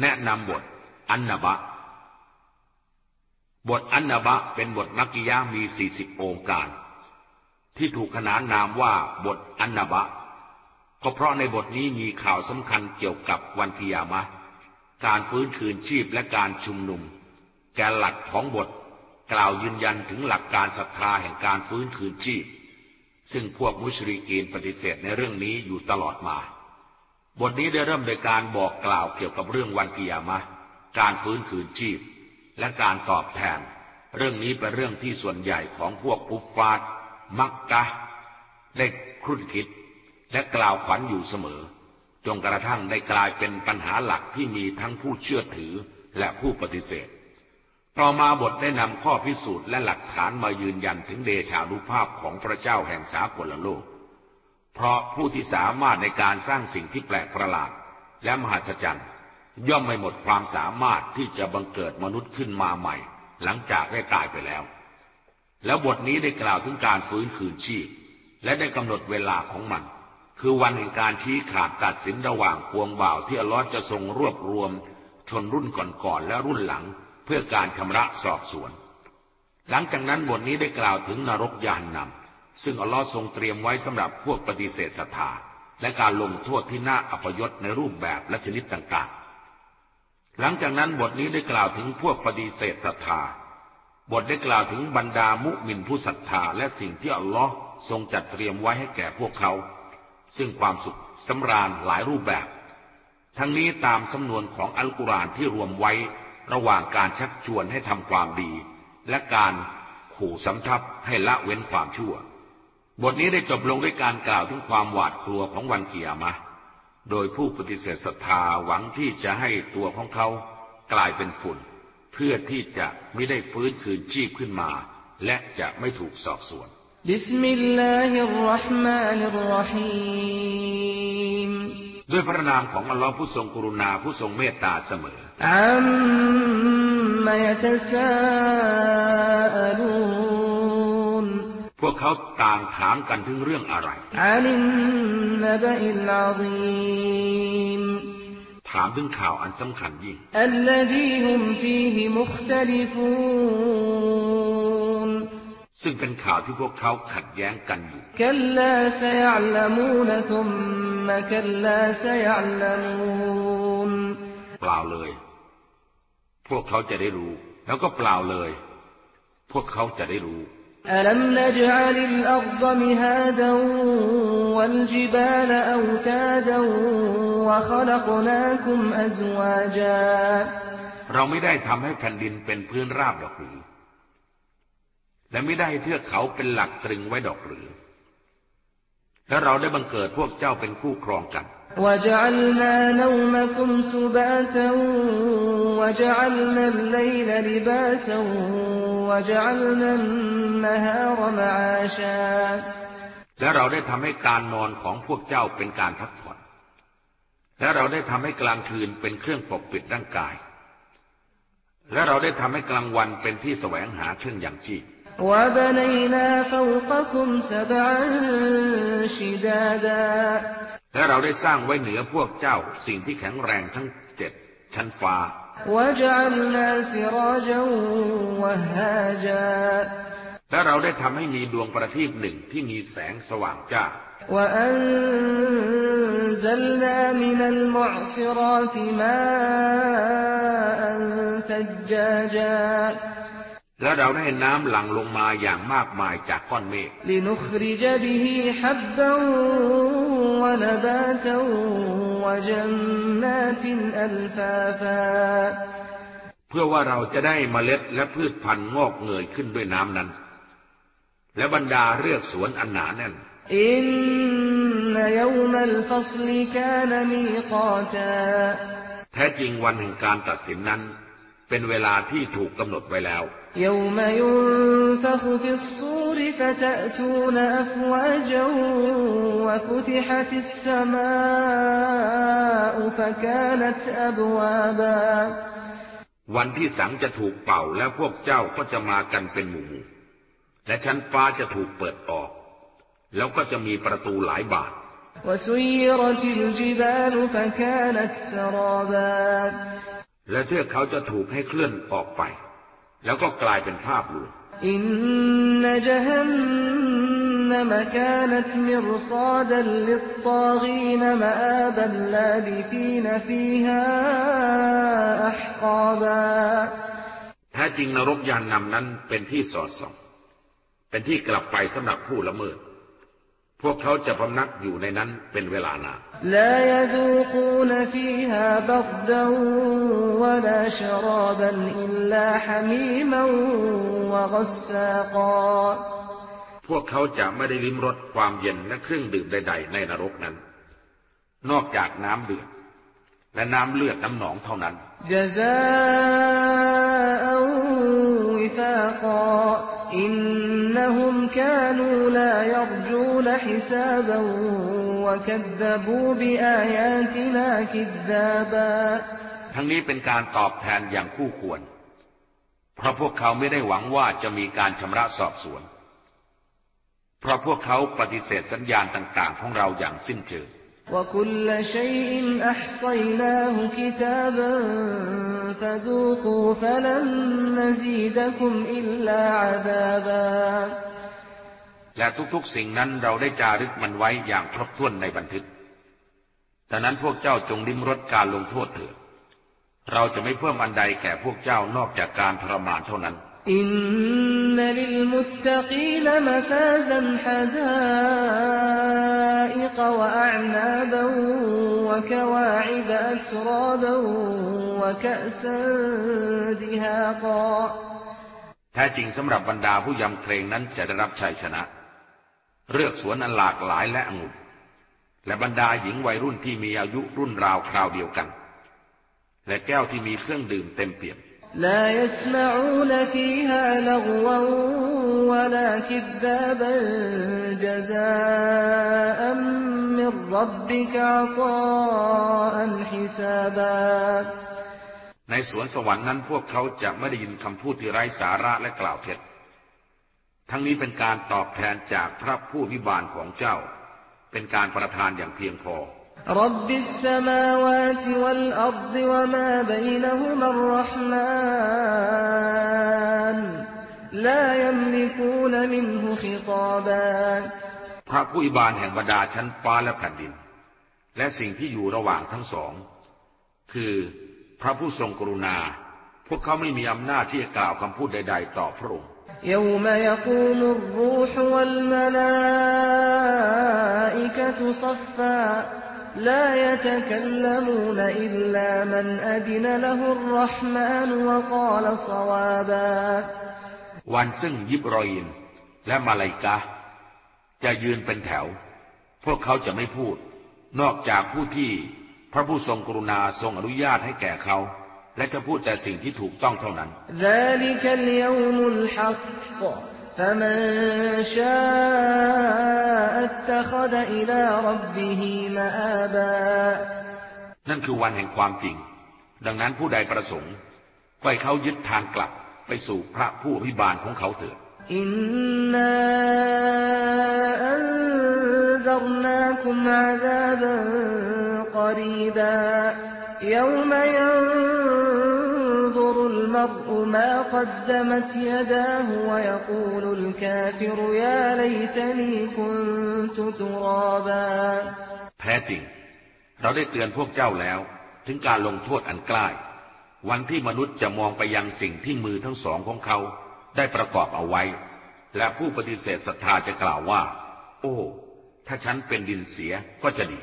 แนะนำบท อันนบะ บทอันนบะเป็นบทมักกิยามีสี่สิบองค์การ ที่ถูกขนานนามว่าบทอันนบะ ก็เพราะในบทนี้มีข่าวสำคัญเกี่ยวกับวันกิยามะ การฟื้นคืนชีพและการชุมนุม แกนหลักของบทกล่าวยืนยันถึงหลักการศรัทธาแห่งการฟื้นคืนชีพ ซึ่งพวกมุชริกีนปฏิเสธในเรื่องนี้อยู่ตลอดมา บทนี้ได้เริ่มโดยการบอกกล่าวเกี่ยวกับเรื่องวันกิยามะ การฟื้นคืนชีพ และการตอบแทน เรื่องนี้เป็นเรื่องที่ส่วนใหญ่ของพวกปุฟฟาดมักกะได้ครุ่นคิด และกล่าวขวัญอยู่เสมอ จนกระทั่งได้กลายเป็นปัญหาหลักที่มีทั้งผู้เชื่อถือและผู้ปฏิเสธ ต่อมาบทได้นำข้อพิสูจน์และหลักฐานมายืนยันถึงเดชานุภาพของพระเจ้าแห่งสากลโลก เพราะผู้ที่สามารถในการสร้างสิ่งที่แปลกประหลาด และมหัศจรรย์ ย่อมไม่หมดความสามารถที่จะบังเกิดมนุษย์ขึ้นมาใหม่ หลังจากได้ตายไปแล้ว แล้วบทนี้ได้กล่าวถึงการฟื้นคืนชีพ และได้กำหนดเวลาของมัน คือวันแห่งการชี้ขาดตัดสินระหว่างพวงบ่าวที่อลอฮ์จะทรงรวบรวม ชนรุ่นก่อนๆและรุ่นหลัง เพื่อการชำระสอบสวน หลังจากนั้นบทนี้ได้กล่าวถึงนรกยานนำ ซึ่งอัลลอฮ์ทรงเตรียมไว้สำหรับพวกปฏิเสธศรัทธาและการลงโทษที่น่าอัปยศในรูปแบบและชนิดต่างๆ หลังจากนั้นบทนี้ได้กล่าวถึงพวกปฏิเสธศรัทธา บทได้กล่าวถึงบรรดามุมินผู้ศรัทธาและสิ่งที่อัลลอฮ์ทรงจัดเตรียมไว้ให้แก่พวกเขา ซึ่งความสุขสำราญหลายรูปแบบ ทั้งนี้ตามสำนวนของอัลกุรอานที่รวมไว้ระหว่างการชักชวนให้ทำความดี และการขู่สำทับให้ละเว้นความชั่ว บทนี้ได้จบลงด้วยการกล่าวถึงความหวาดกลัวของวันกิยามะฮ์โดยผู้ปฏิเสธศรัทธาหวังที่จะให้ตัวของเขากลายเป็นฝุ่น เพื่อที่จะไม่ได้ฟื้นคืนชีพขึ้นมา และจะไม่ถูกสอบสวนبسم الله الرحمن الرحيمด้วยพระนามของอัลลอฮ์ผู้ทรงกรุณาผู้ทรงเมตตาเสมออัมมายตซาลูนพว กเขาต่างถามกันถึงเรื่องอะไรعن النبإ العظيمถามถึงข่าวอันสำคัญยิ่งالذي هم فيه مختلفونซึ่งเป็นข่าวที่พวกเขาขัดแย้งกันอยู่كلا سيعلمون ثمมะกัลลาซยะลมูนเปล่าเลย พวกเขาจะได้รู้ แล้วก็เปล่าเลย พวกเขาจะได้รู้ อัลัมนจอัลอัรฎมิฮาดวัลจิบาลอวตาดวะขลักนาคุมอัซวาจาเราไม่ได้ทำให้แผ่นดินเป็นพื้นราบหรอกหรือและไม่ได้เทือกเขาเป็นหลักตรึงไว้ดอกหรือ และเราได้บังเกิดพวกเจ้าเป็นคู่ครองกัน وجعلنا نومكم سباتا وجعلنا الليل لباسا وجعلنا النهار معاشا และเราได้ทำให้การนอนของพวกเจ้าเป็นการพักผ่อน และเราได้ทำให้กลางคืนเป็นเครื่องปกปิดร่างกาย และเราได้ทำให้กลางวันเป็นที่แสวงหาเครื่องอย่างชีพ وبنينا فوقكم سبعا شدادا และเราได้สร้างไว้เหนือพวกเจ้าสิ่งที่แข็งแรงทั้งเจ็ดชั้นฟ้า และเราได้ทำให้มีดวงประทีปหนึ่งที่มีแสงสว่างจ้า وأنزلنا من المعصرات ماء ثجاجا และเราได้น้ำหลั่งลงมาอย่างมากมายจากก้อนเมฆ เพื่อว่าเราจะได้เมล็ดและพืชพันธุ์งอกเงยขึ้นด้วยน้ำนั้น และบรรดาเรือกสวนอันหนาแน่นอินนยมัลฟัสลิกานมีกาตาแท้จริงวันแห่งการตัดสินนั้น เป็นเวลาที่ถูกกำหนดไว้แล้ว يوم ينفخ في الصور فتأتون أفواجا وفتحت السماء فكانت أبوابا วันที่สังจะถูกเป่าแล้วพวกเจ้าก็จะมากันเป็นหมู่ และชั้นฟ้าจะถูกเปิดออก แล้วก็จะมีประตูหลายบาน وسيرت الجبال فكانت سرابا และเทือกเขาจะถูกให้เคลื่อนออกไป แล้วก็กลายเป็นภาพลวงإن جهنم كانت مرصادا للطاغين مآبا لابثين فيها أحقاباแท้จริงนรกญะฮันนัมนั้นเป็นที่สอดส่อง เป็นที่กลับไปสำหรับผู้ละเมิด พวกเขาจะพำนักอยู่ในนั้นเป็นเวลานานพวกเขาจะไม่ได้ลิ้มรสความเย็นและเครื่องดื่มใด ๆ ในนรกนั้น นอกจากน้ำเดือดและน้ำเลือดน้ำหนองเท่านั้น อินนะฮุมกานูลายรจูลฮิซาบันวะกัดบูบิอายาตินากิดาบาทั้งนี้เป็นการตอบแทนอย่างคู่ควร เพราะพวกเขาไม่ได้หวังว่าจะมีการชำระสอบสวน เพราะพวกเขาปฏิเสธสัญญาณต่าง ๆ ของเราอย่างสิ้นเชิง وكل شيء أحصيناه كتابا فذوقوا فلن نزيدكم إلا عذابا และทุกๆสิ่งนั้นเราได้จารึกมันไว้อย่างครบถ้วนในบันทึกดังนั้นพวกเจ้าจงลิ้มรสการลงโทษเถิด เราจะไม่เพิ่มอันใดแก่พวกเจ้านอกจากการทรมานเท่านั้นอินนลิลมุตตะกีนมฟาซันฮดาอิกวะอันา บะวะควาอิบอัตราบะวะกะซันดิฮากาแท้จริงสำหรับบรรดาผู้ยำเกรงนั้นจะได้รับชัยชนะ เลือกสวนอันหลากหลายและองุ่นและบรรดาหญิงวัยรุ่นที่มีอายุรุ่นราวคราวเดียวกัน และแก้วที่มีเครื่องดื่มเต็มเปี่ยม لا يسمعون فيها لغوا ولا كذابا جزاء من ربك عطاء حسابا ในสวนสวรรค์นั้นพวกเขาจะไม่ได้ยินคำพูดที่ไร้สาระและกล่าวเท็จ ทั้งนี้เป็นการตอบแทนจากพระผู้วิบาลของเจ้า เป็นการประทานอย่างเพียงพอ رب السماوات والأرض وما بينهما الرحمن لا يملكون منه خطابا พระผู้อิบานแห่งบรรดาชั้นฟ้าและแผ่นดิน และสิ่งที่อยู่ระหว่างทั้งสอง คือพระผู้ทรงกรุณา พวกเขาไม่มีอำนาจที่จะกล่าวคำพูดใด ๆ ต่อพระองค์ يوم يقوم الروح والملائكة صفا لا يتكلمون إلا من أذن له الرحمن وقال صوابا วันซึ่งยิบรอยิน และมาลายกาจะยืนเป็นแถว พวกเขาจะไม่พูด นอกจากผู้ที่พระผู้ทรงกรุณาทรงอนุญาตให้แก่เขา และจะพูดแต่สิ่งที่ถูกต้องเท่านั้นนั่นคือวันแห่งความจริง ดังนั้นผู้ใดประสงค์ไปเขายึดทางกลับ ไปสู่พระผู้อภิบาลของเขาเถิดอินนาอันซรนาคุมอาซาบันกรีบา يوم ينظر المرء ما قدمت يداه ويقول الكافر يا ليتني كنت ترابا แท้จริง เราได้เตือนพวกเจ้าแล้ว ถึงการลงโทษอันใกล้ วันที่มนุษย์จะมองไปยังสิ่งที่มือทั้งสองของเขา ได้ประกอบเอาไว้ และผู้ปฏิเสธศรัทธาจะกล่าวว่า โอ้ ถ้าฉันเป็นดินเสียก็จะดี